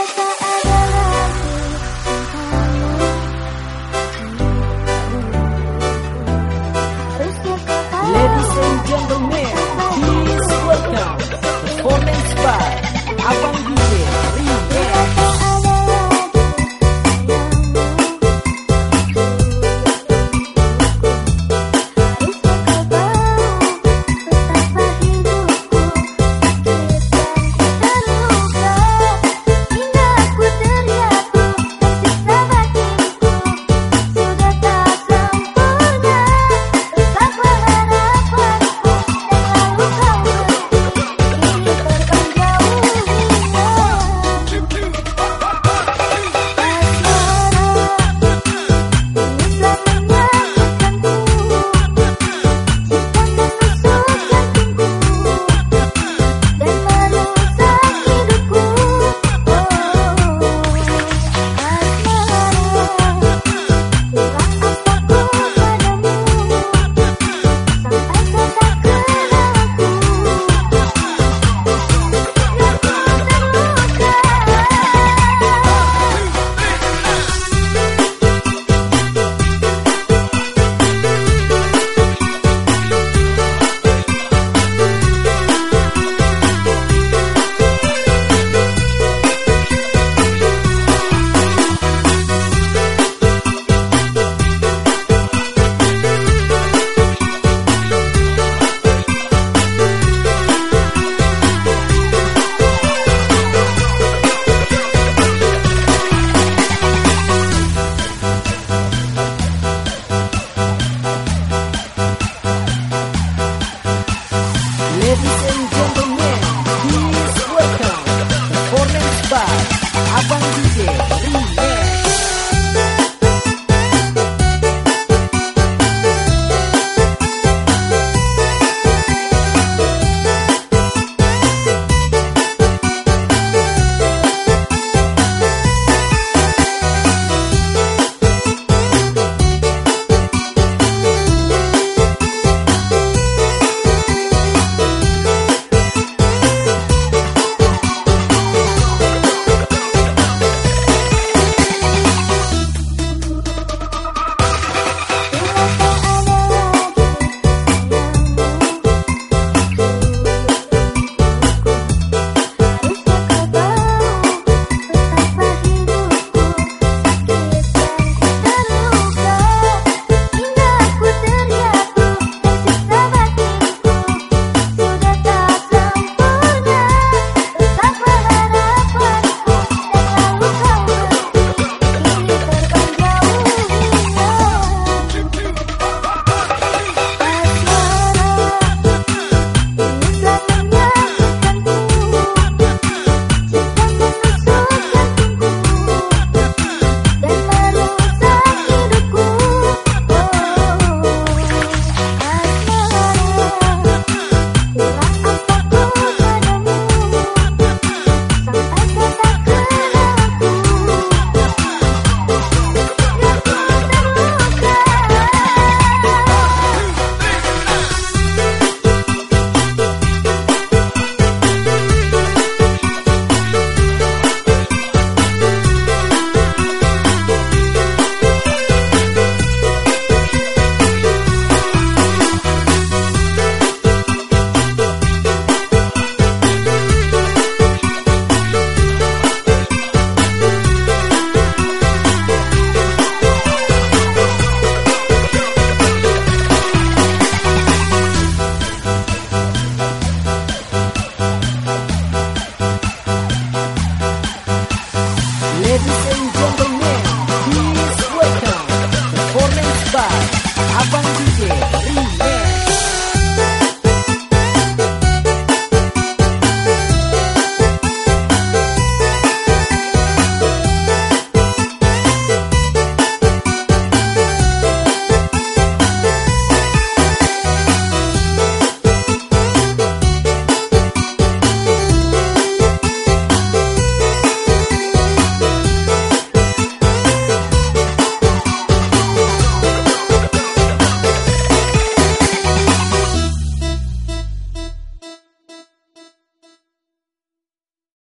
Europa.